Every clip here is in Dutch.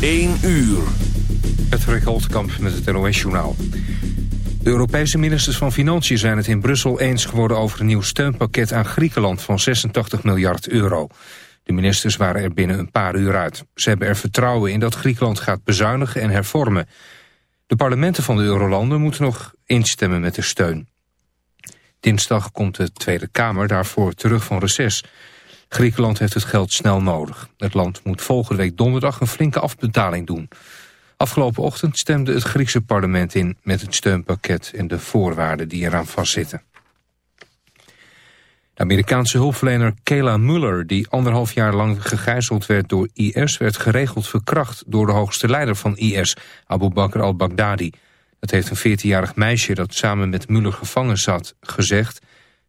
1 uur. Het Holtkamp met het NOS-journaal. De Europese ministers van Financiën zijn het in Brussel eens geworden... over een nieuw steunpakket aan Griekenland van 86 miljard euro. De ministers waren er binnen een paar uur uit. Ze hebben er vertrouwen in dat Griekenland gaat bezuinigen en hervormen. De parlementen van de eurolanden moeten nog instemmen met de steun. Dinsdag komt de Tweede Kamer daarvoor terug van reces... Griekenland heeft het geld snel nodig. Het land moet volgende week donderdag een flinke afbetaling doen. Afgelopen ochtend stemde het Griekse parlement in met het steunpakket en de voorwaarden die eraan vastzitten. De Amerikaanse hulpverlener Kayla Muller, die anderhalf jaar lang gegijzeld werd door IS, werd geregeld verkracht door de hoogste leider van IS, Abu Bakr al-Baghdadi. Dat heeft een 14-jarig meisje dat samen met Muller gevangen zat gezegd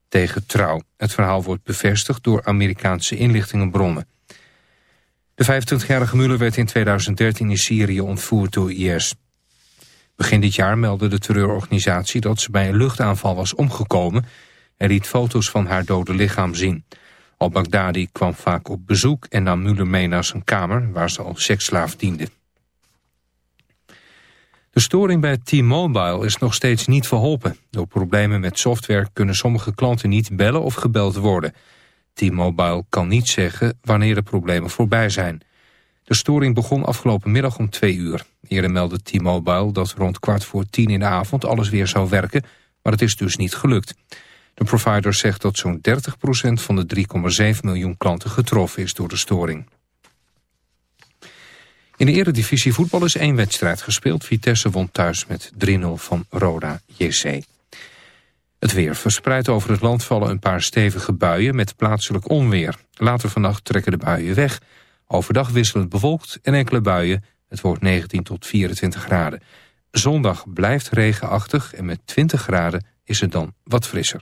tegen Trouw. Het verhaal wordt bevestigd door Amerikaanse inlichtingenbronnen. De 25-jarige Muller werd in 2013 in Syrië ontvoerd door IS. Begin dit jaar meldde de terreurorganisatie dat ze bij een luchtaanval was omgekomen... en liet foto's van haar dode lichaam zien. Al-Baghdadi kwam vaak op bezoek en nam Muller mee naar zijn kamer... waar ze als seksslaaf diende. De storing bij T-Mobile is nog steeds niet verholpen. Door problemen met software kunnen sommige klanten niet bellen of gebeld worden. T-Mobile kan niet zeggen wanneer de problemen voorbij zijn. De storing begon afgelopen middag om twee uur. Eerder meldde T-Mobile dat rond kwart voor tien in de avond alles weer zou werken, maar het is dus niet gelukt. De provider zegt dat zo'n 30% van de 3,7 miljoen klanten getroffen is door de storing. In de eredivisie voetbal is één wedstrijd gespeeld. Vitesse won thuis met 3-0 van Roda JC. Het weer verspreidt over het land vallen een paar stevige buien met plaatselijk onweer. Later vannacht trekken de buien weg. Overdag wisselend bewolkt en enkele buien. Het wordt 19 tot 24 graden. Zondag blijft regenachtig en met 20 graden is het dan wat frisser.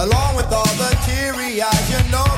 Along with all the teary eyes. You know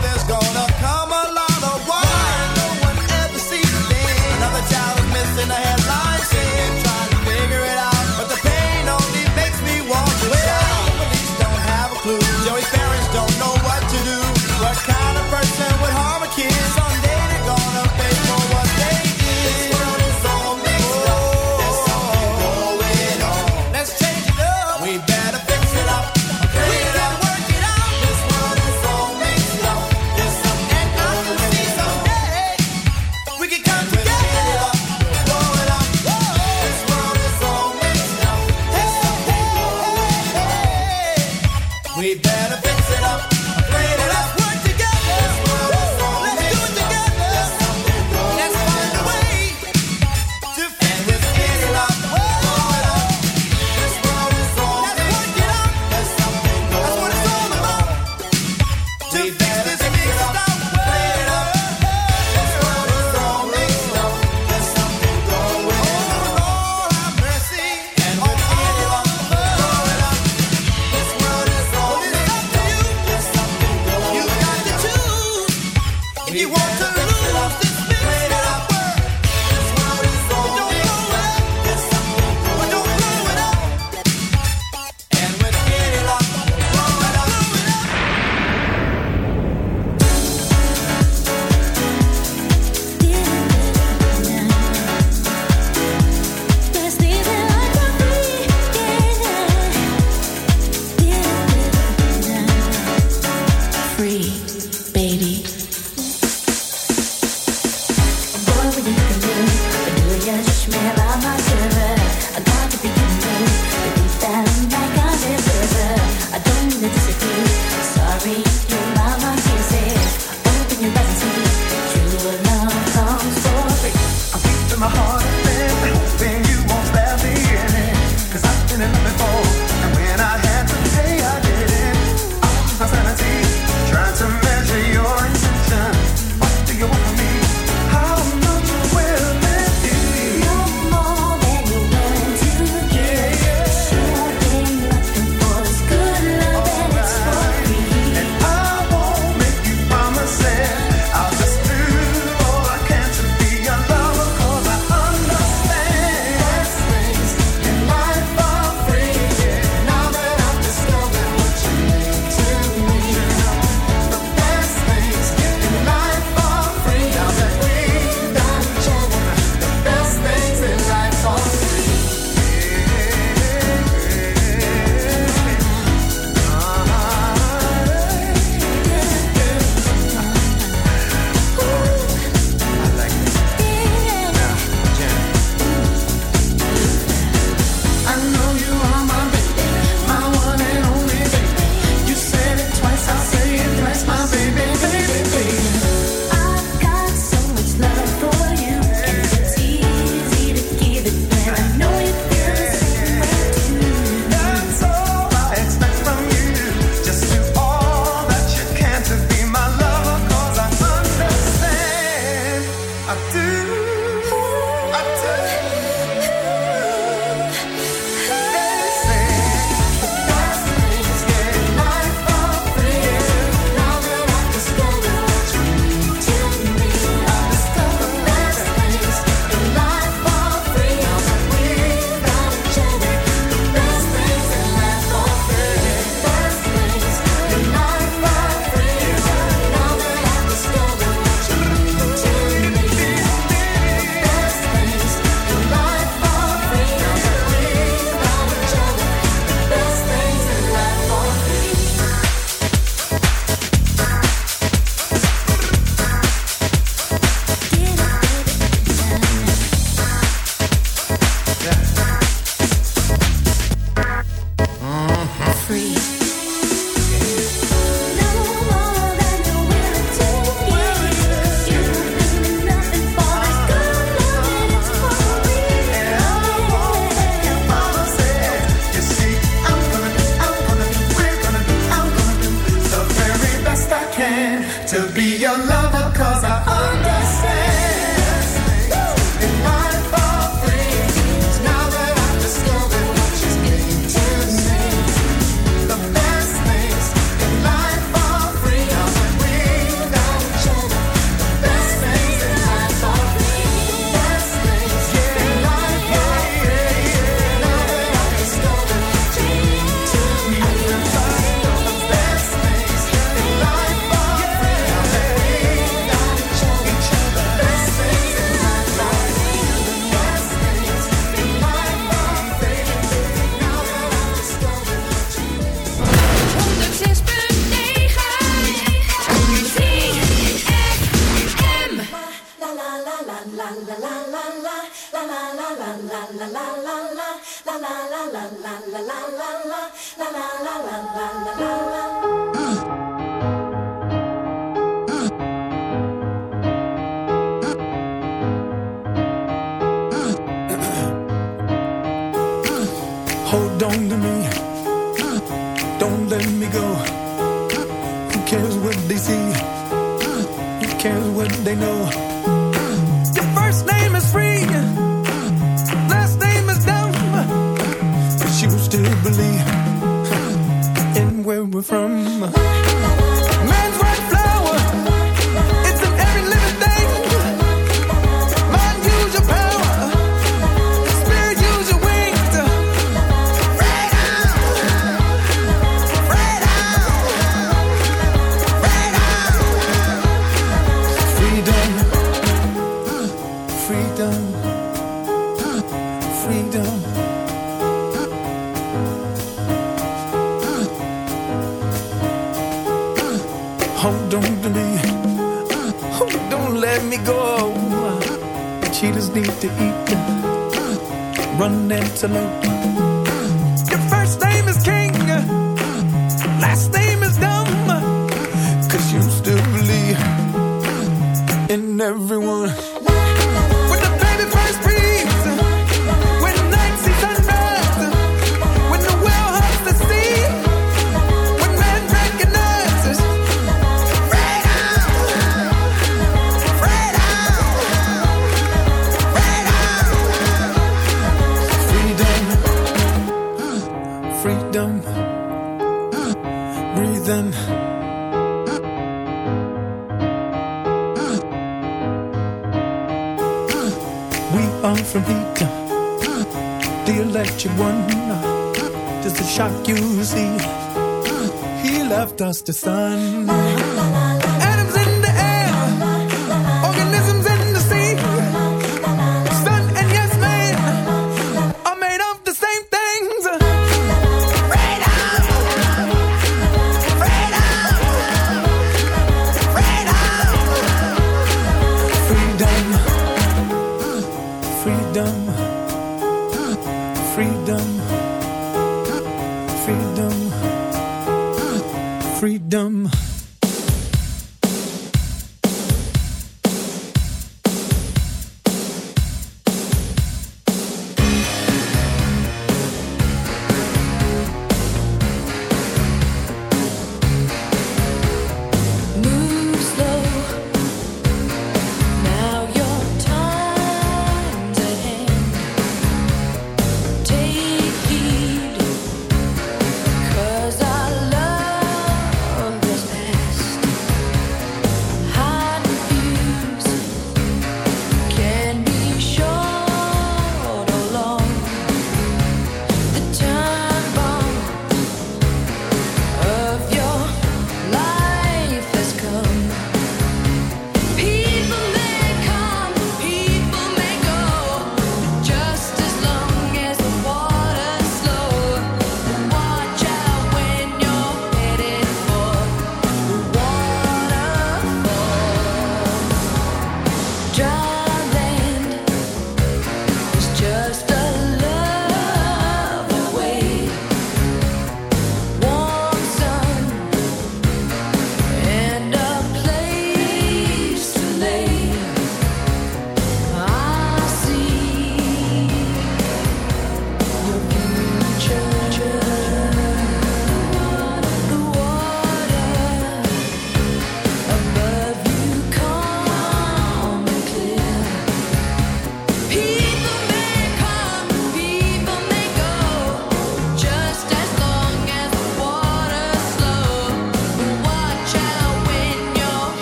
left us to sun.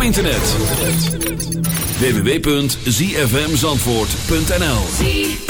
Op internet. www.zfmzandvoort.nl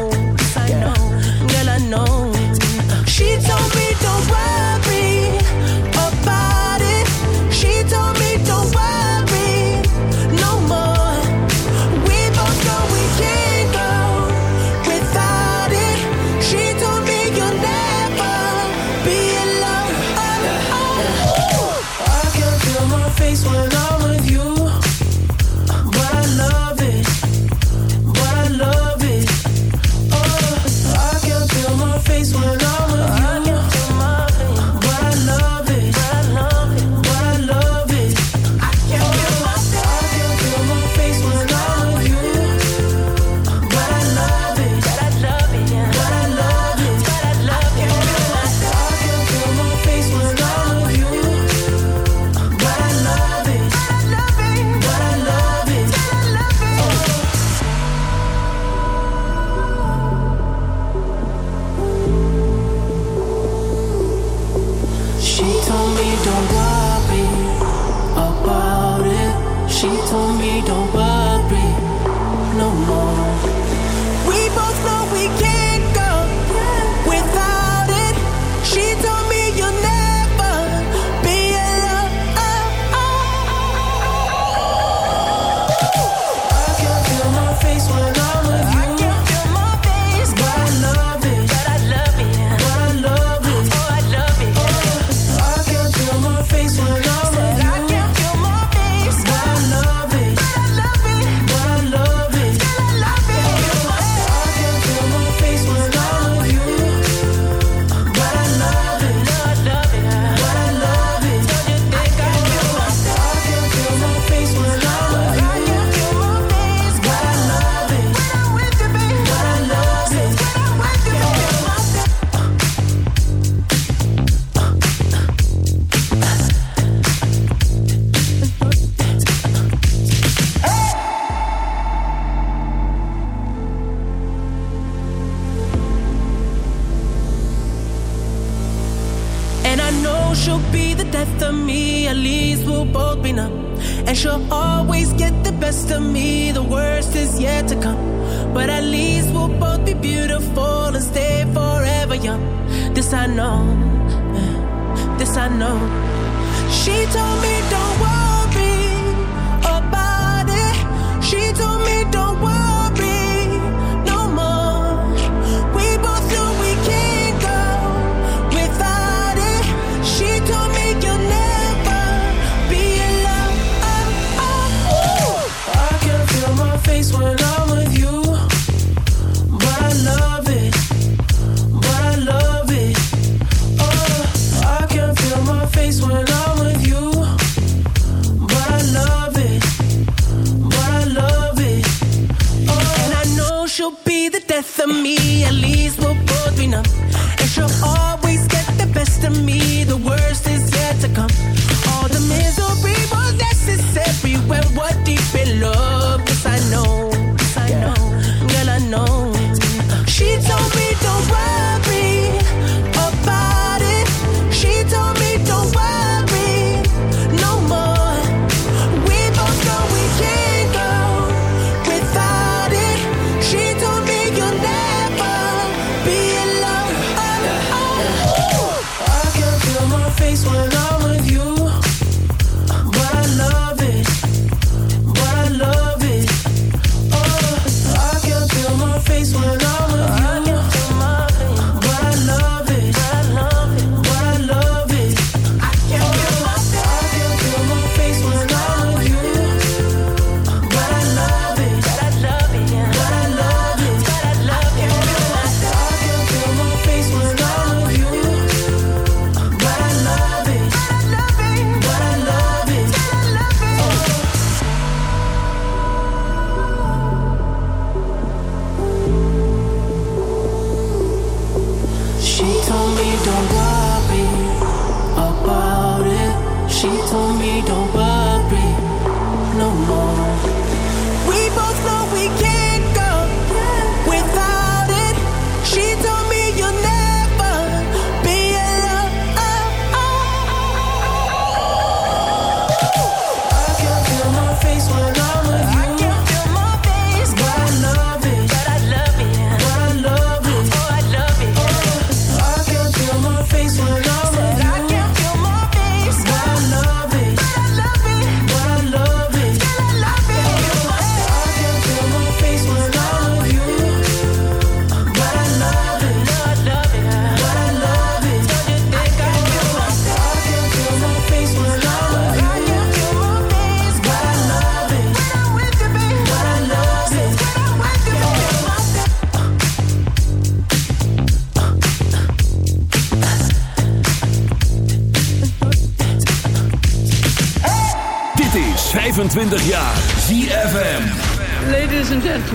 young. This I know. Eh, this I know. She told me don't. of me at least.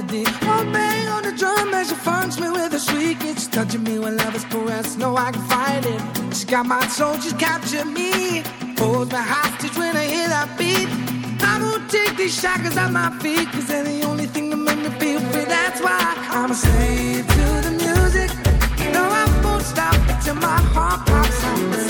Melody. One bang on the drum as she funks me with a sweet It's touching me when love is caressed. No, I can fight it. She got my soul, she's captured me. Holds me hostage when I hear that beat. I won't take these shackles off my feet, cause they're the only thing that make me feel free. That's why I'm a slave to the music. No, I won't stop until my heart pops.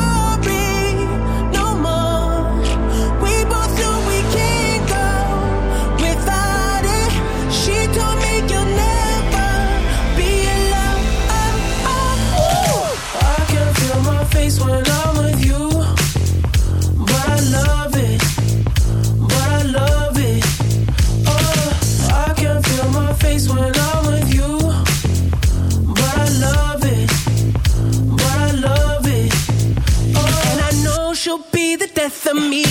to me.